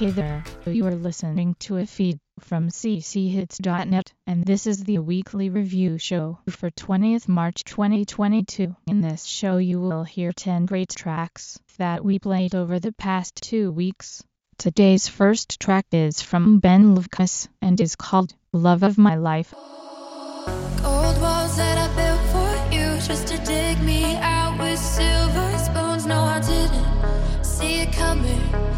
Hey there, you are listening to a feed from cchits.net, and this is the weekly review show for 20th March 2022. In this show, you will hear 10 great tracks that we played over the past two weeks. Today's first track is from Ben Lucas and is called Love of My Life. Walls that I built for you just to dig me out with silver spoons. No, I didn't see it coming.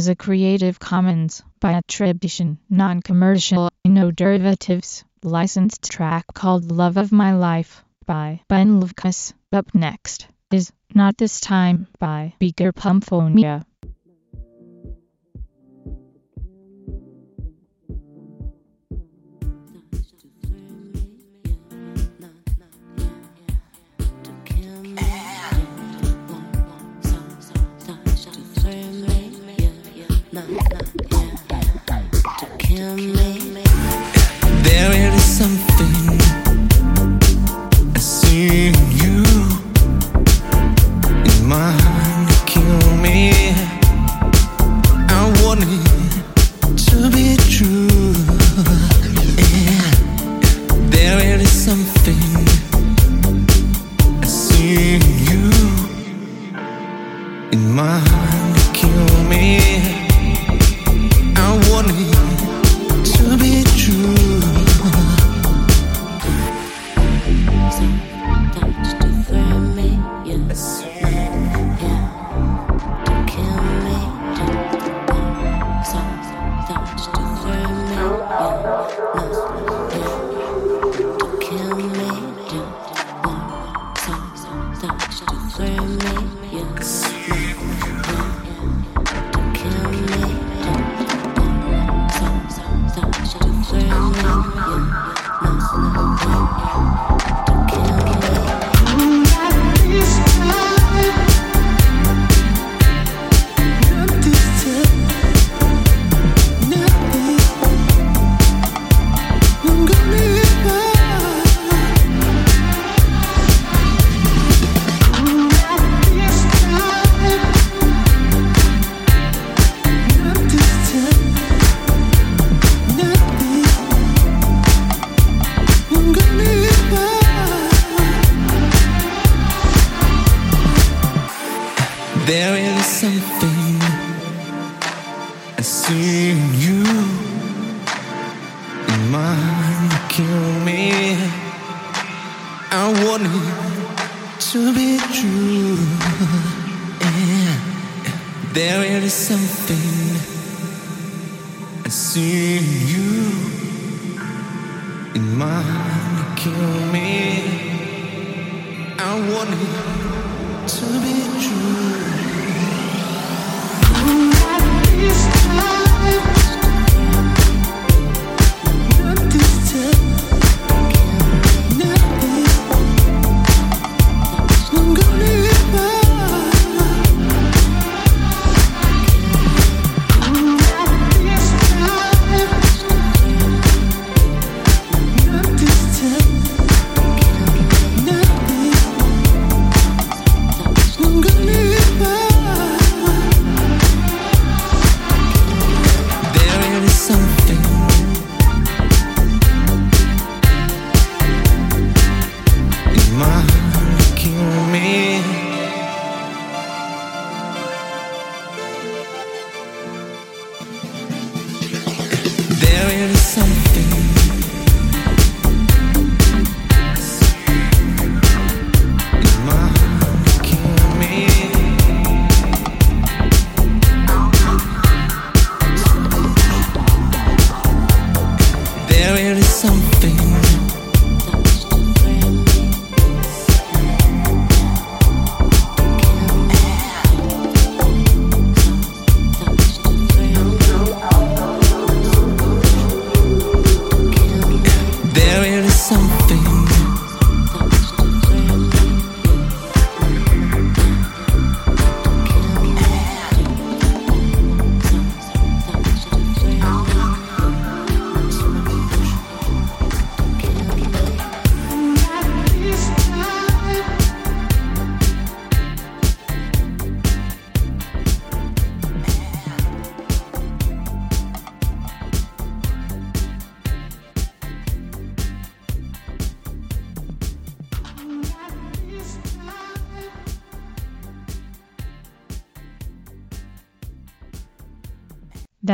was a Creative Commons by attribution, non-commercial, no derivatives, licensed track called Love of My Life by Ben Lucas. Up next is Not This Time by Beaker Pumphonia.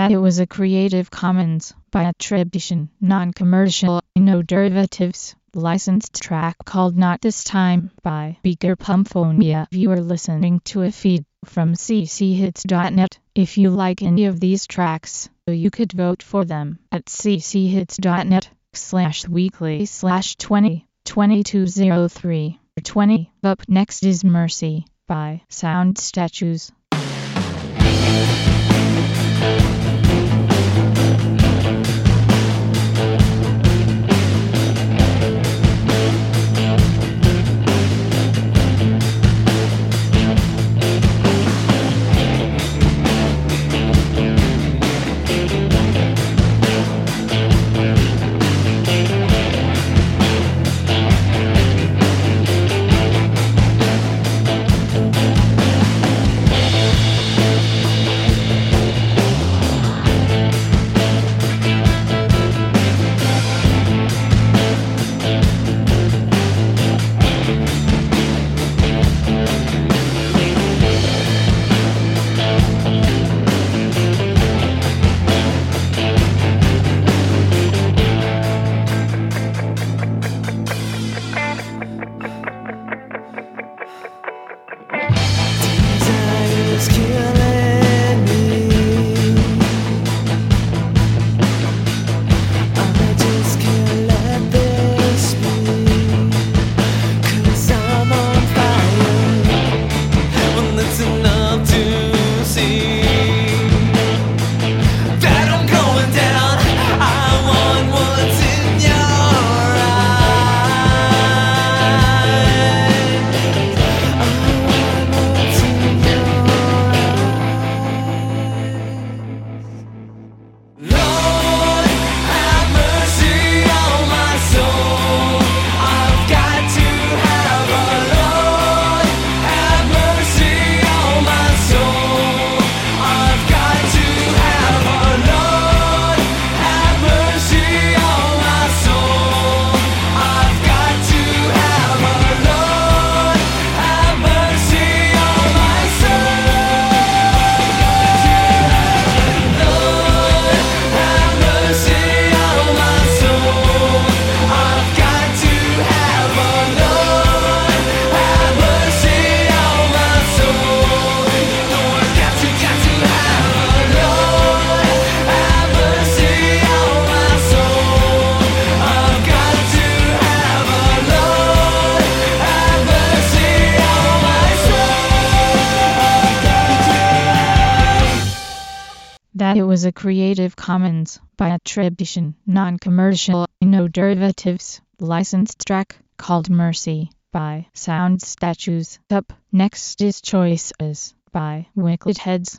That it was a Creative Commons by attribution, non-commercial, no derivatives, licensed track called Not This Time by Beaker Pumphonia. You are listening to a feed from cchits.net. If you like any of these tracks, you could vote for them at cchits.net slash weekly slash 20 2203 20. Up next is Mercy by Sound Statues. commercial no derivatives licensed track called Mercy by Sound Statues. Up next is Choices by Wicked Heads.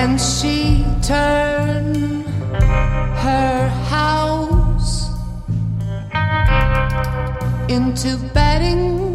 and she turned her house into bedding.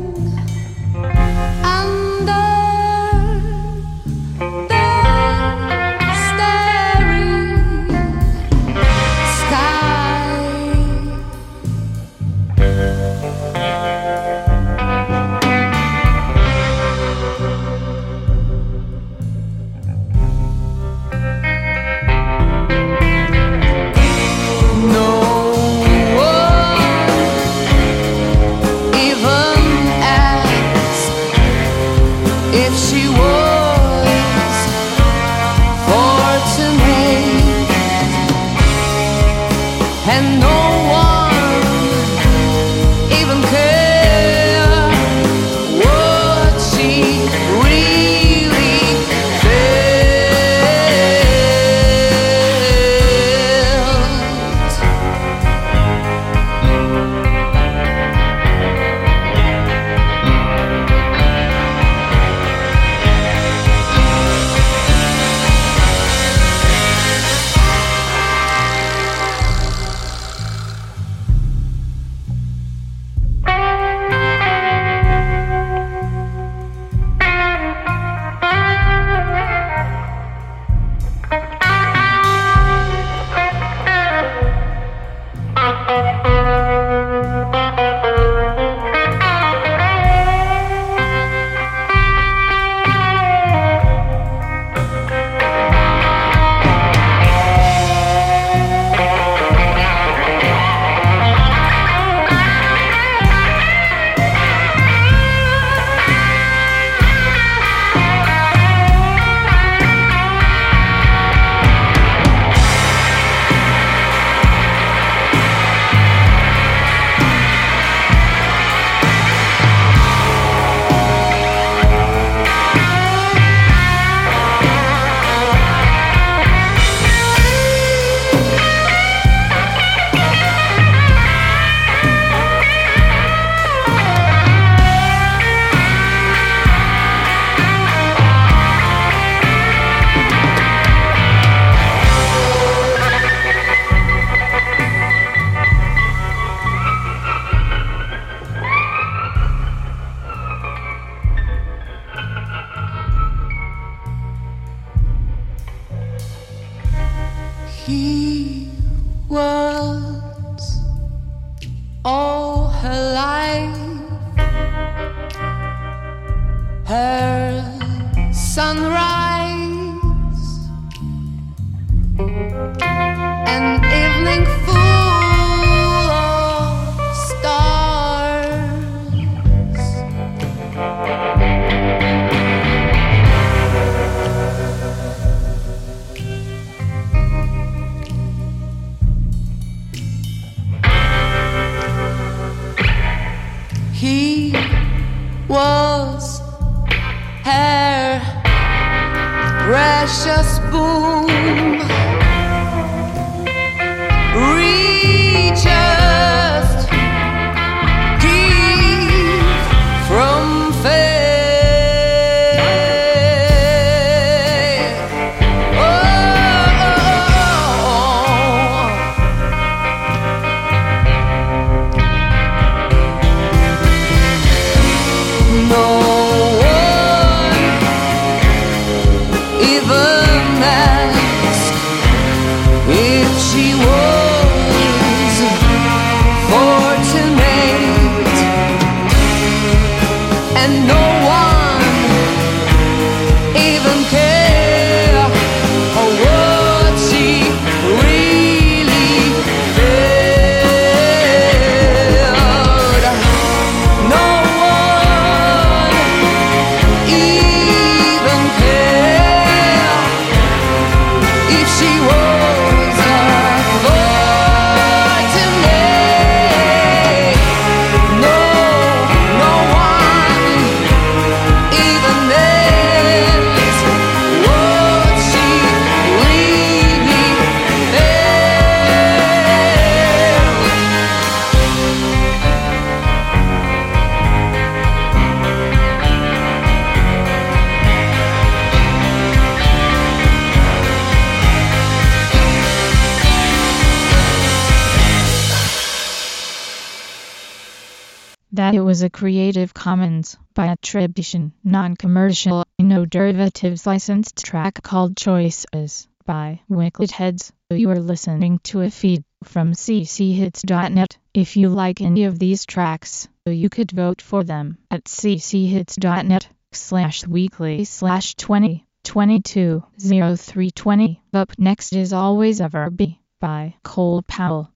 Was a Creative Commons by attribution, non-commercial, no derivatives licensed track called Choices by Wicked Heads. You are listening to a feed from cchits.net. If you like any of these tracks, you could vote for them at cchits.net slash weekly slash 20 22 0320. Up next is Always Ever Be by Cole Powell.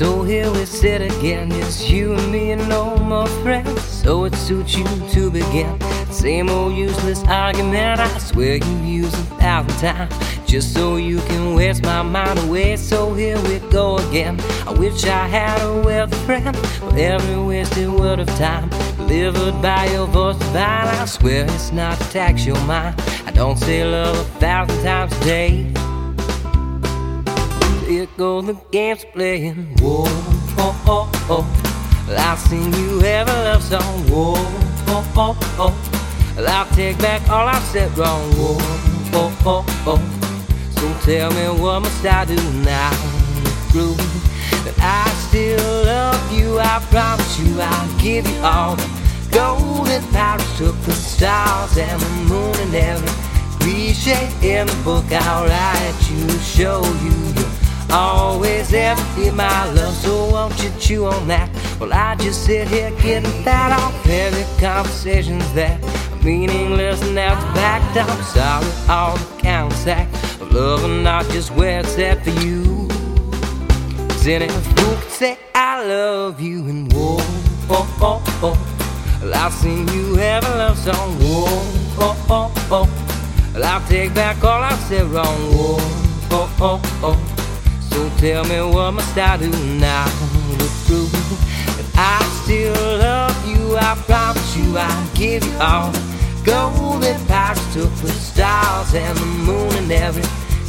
So here we sit again, it's you and me and no more friends. So it suits you to begin. Same old useless argument, I swear you use a thousand times. Just so you can waste my mind away. So here we go again. I wish I had a wealthy friend for every wasted word of time. Delivered by your voice divine, I swear it's not to tax your mind. I don't say love a thousand times a day. Here go the games playing. Whoa, oh, oh, oh. I'll sing you every love song. Whoa, oh, oh, oh. I'll take back all I said wrong. Whoa, oh, oh, oh. So tell me what must I do now prove that I still love you? I promise you I'll give you all the gold that Paris took the stars and the moon and every cliche in the book I'll write you show you always empty my love. So won't you chew on that? Well, I just sit here getting fat off every conversations that meaningless and it's backed up. Sorry, all the countersack of love and not just where it's at for you. Cause any fool could say I love you and whoa, oh, oh, oh. Well, I'll sing you every love song. Whoa, oh, oh, oh. Well, I'll take back all I said wrong. Whoa, oh, oh, oh. So tell me what must I do now to prove that I still love you? I promise you I'll give you all the gold that Paris took with stars and the moon and every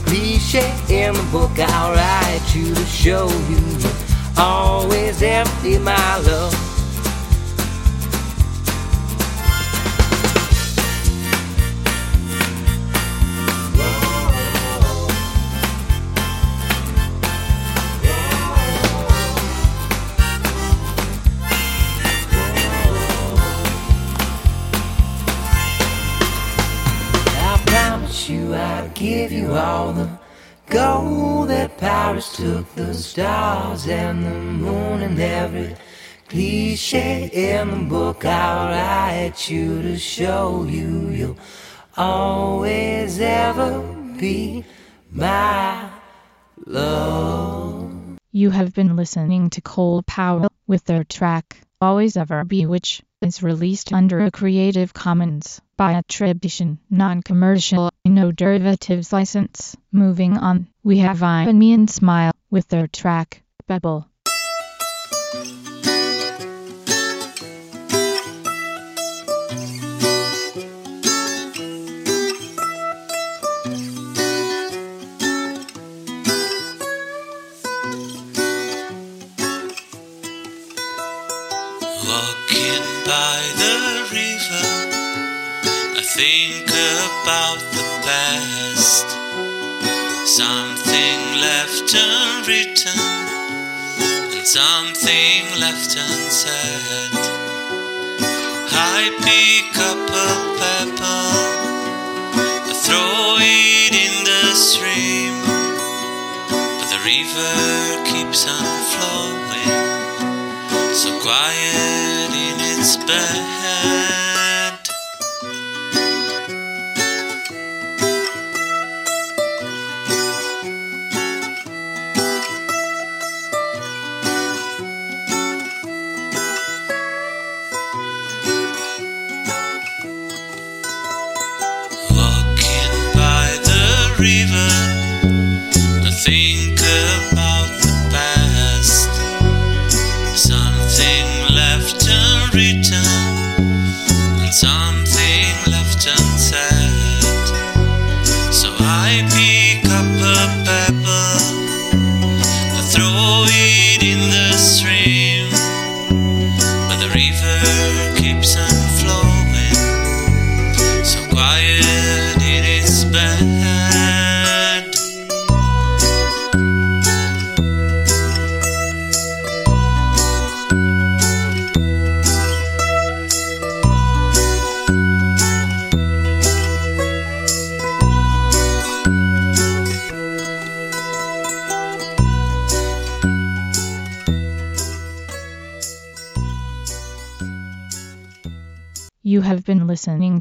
cliche in the book I'll write you to show you always empty, my love. The stars and the moon and every cliche in the book I'll write you to show you you'll always ever be my love. You have been listening to Cole Powell with their track Always Ever Be which is released under a Creative Commons by attribution, non-commercial, no derivatives license. Moving on, we have I and Me and Smile with their track Bebel.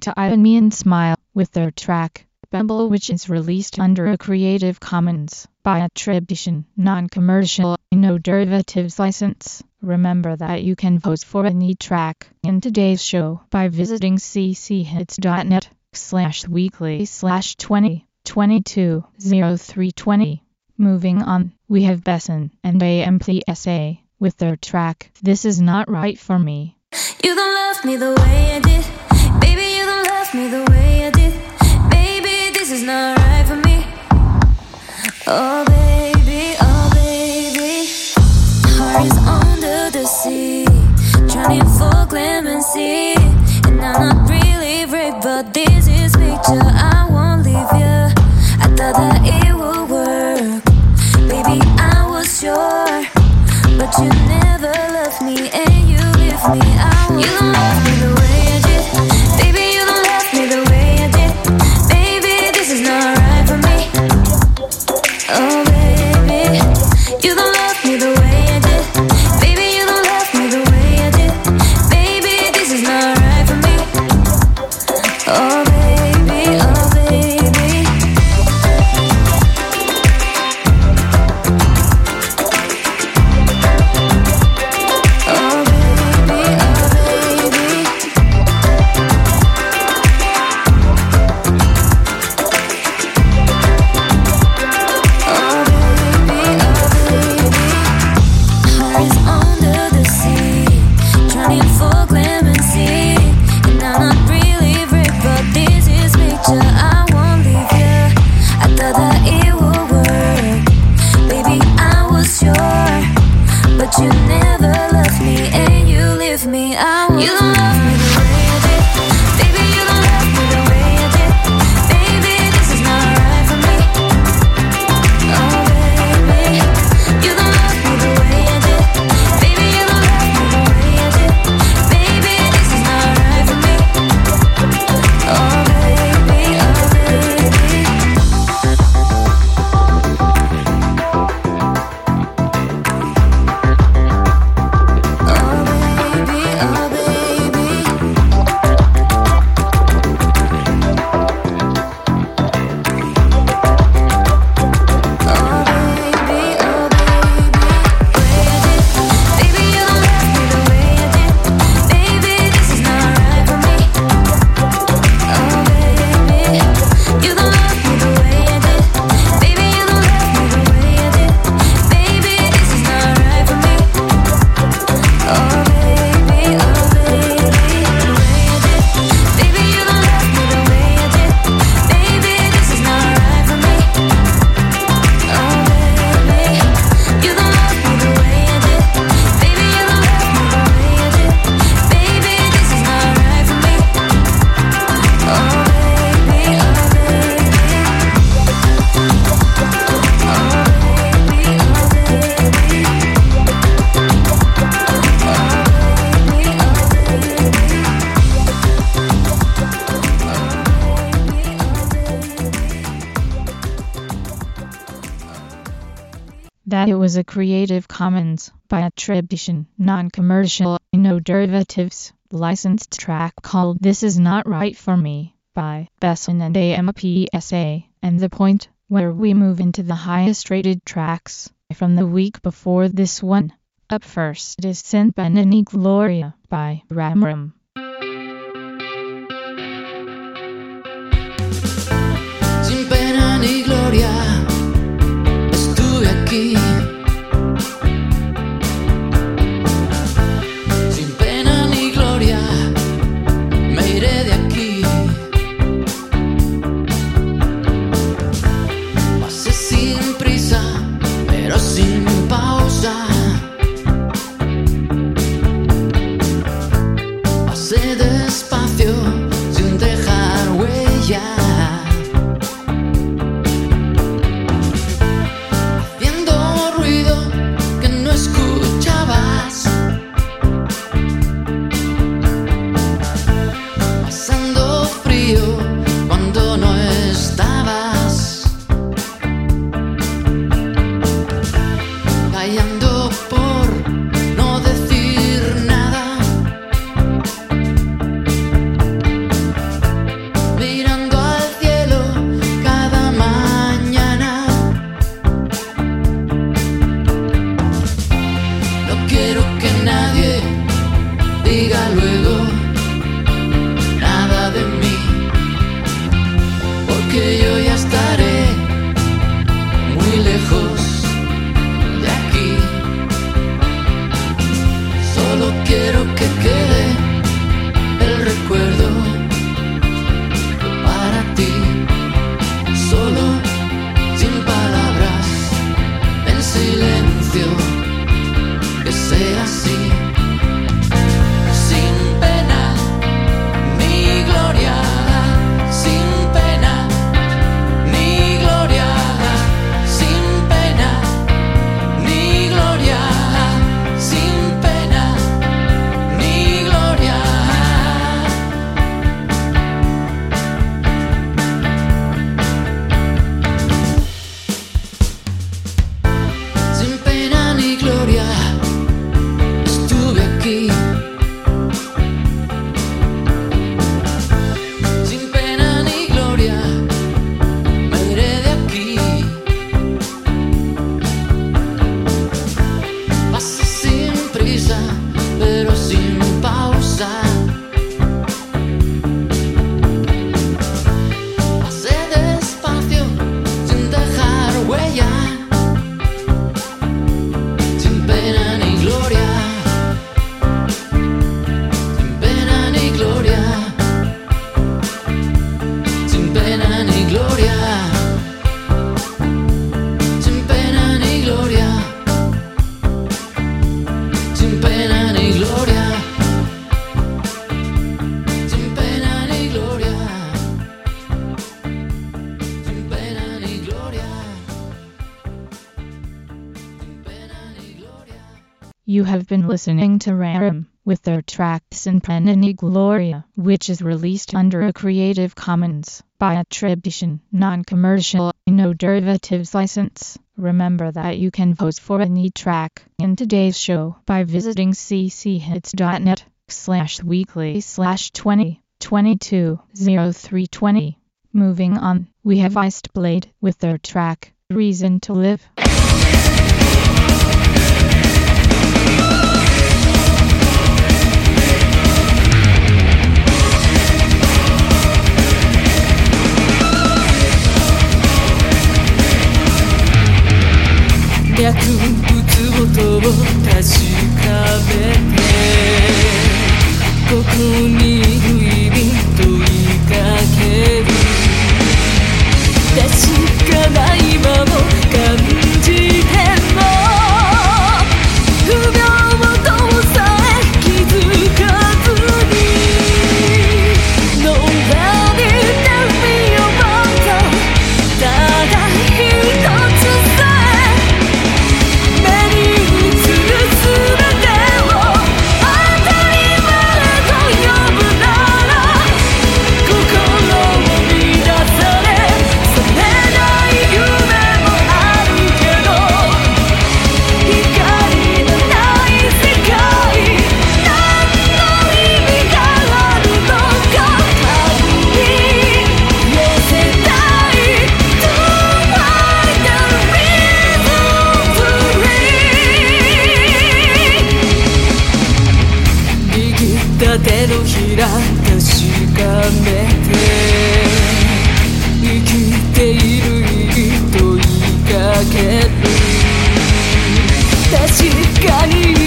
to I Me and Smile with their track, Bumble which is released under a Creative Commons by attribution, non-commercial, no derivatives license. Remember that you can vote for any track in today's show by visiting cchits.net slash weekly slash 20 22 0320. Moving on, we have Besson and AMPSA with their track This Is Not Right For Me. You don't love me the way I did me the way I did. baby. this is not right for me. Oh, baby, oh, baby. Heart is under the sea, drowning for clemency. And I'm not really brave, but this is picture. Creative Commons by attribution, non-commercial, no derivatives, licensed track called This Is Not Right For Me by Besson and AMPSA, and The Point, where we move into the highest rated tracks from the week before this one. Up first is Sent Benini Gloria by Ramram. Listening to Rarum with their track Sin Penini Gloria, which is released under a Creative Commons by attribution, non-commercial, no derivatives license. Remember that you can vote for any track in today's show by visiting cchits.net slash weekly slash 20 22 0320. Moving on, we have Iced Blade with their track Reason to Live. 薬物音を確か手のひら確かめて生きてい。る意味問いかける確かに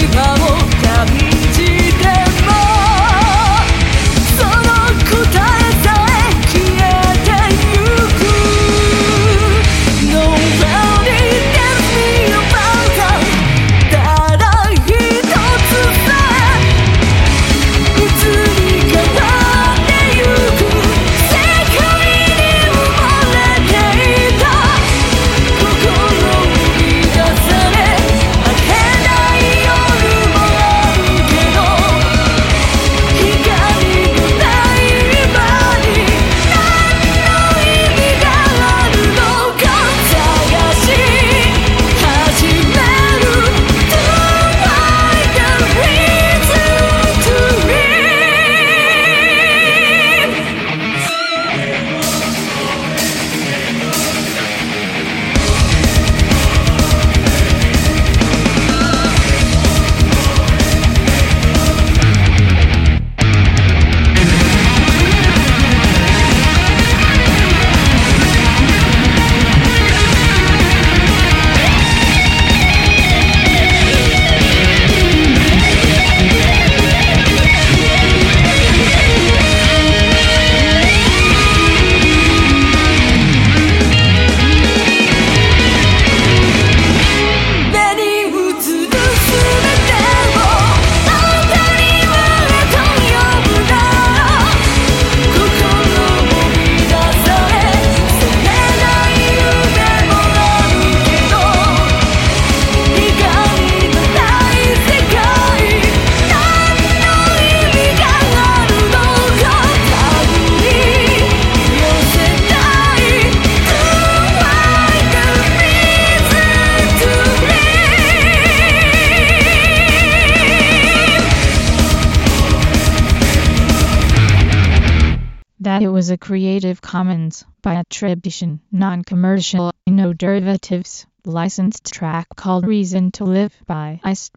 attribution, non-commercial, no derivatives, licensed track called Reason to Live by Iced.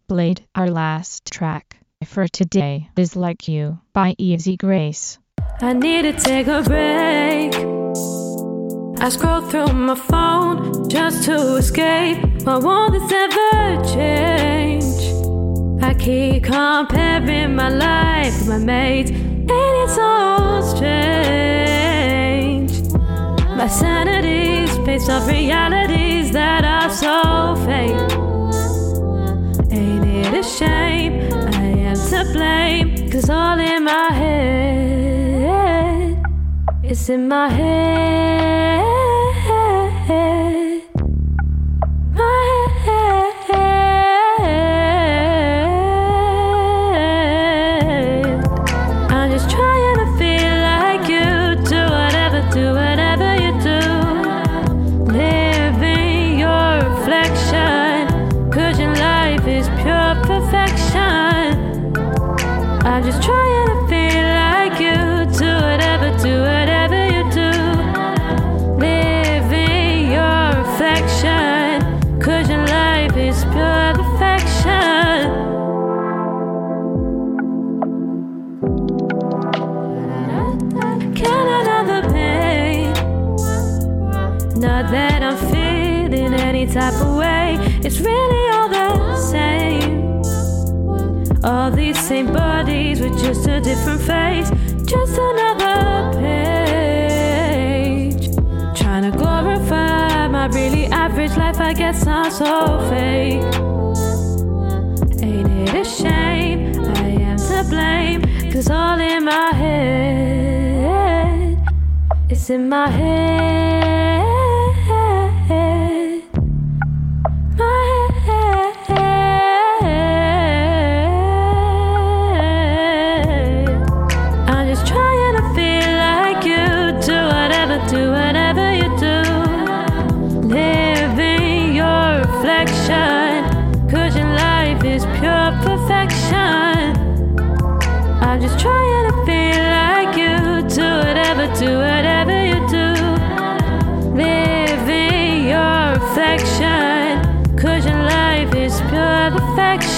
Our last track for today is Like You by Easy Grace. I need to take a break. I scroll through my phone just to escape. Why won't this ever change? I keep comparing my life with my mates, and it's all strange. My sanity's based off realities that are so fake. Ain't it a shame? I am to blame, cause all in my head. It's in my head. pure perfection. Not that I'm feeling any type of way, it's really all the same. All these same bodies with just a different face. I guess I'm so fake. Ain't it a shame? I am to blame, cause all in my head, it's in my head.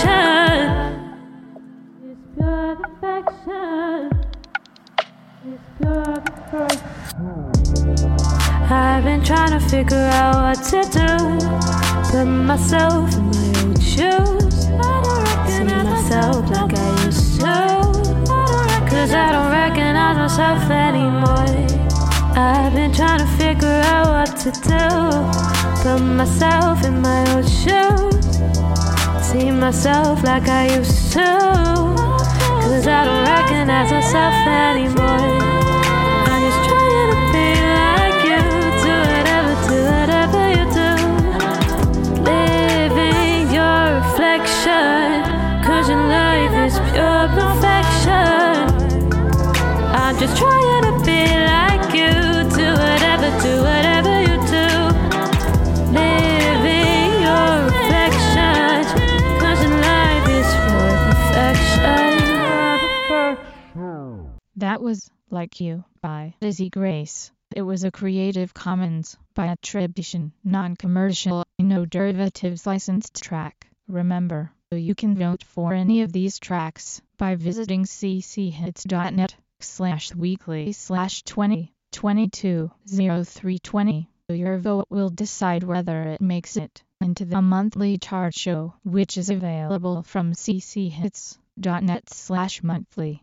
Perfection. It's pure perfection. It's pure perfection. I've been trying to figure out what to do. Put myself in my old shoes. See myself like I used to. Cause I don't recognize myself anymore. I've been trying to figure out what to do. Put myself in my old shoes. See myself like I used to. Cause I don't recognize myself anymore. I'm just trying to be like you. Do whatever, do whatever you do. Living your reflection. Cause your life is pure perfection. I'm just trying That was Like You by Lizzie Grace. It was a Creative Commons by attribution, non-commercial, no derivatives licensed track. Remember, you can vote for any of these tracks by visiting cchits.net slash weekly slash 20 22 0320. Your vote will decide whether it makes it into the monthly chart show, which is available from cchits.net slash monthly.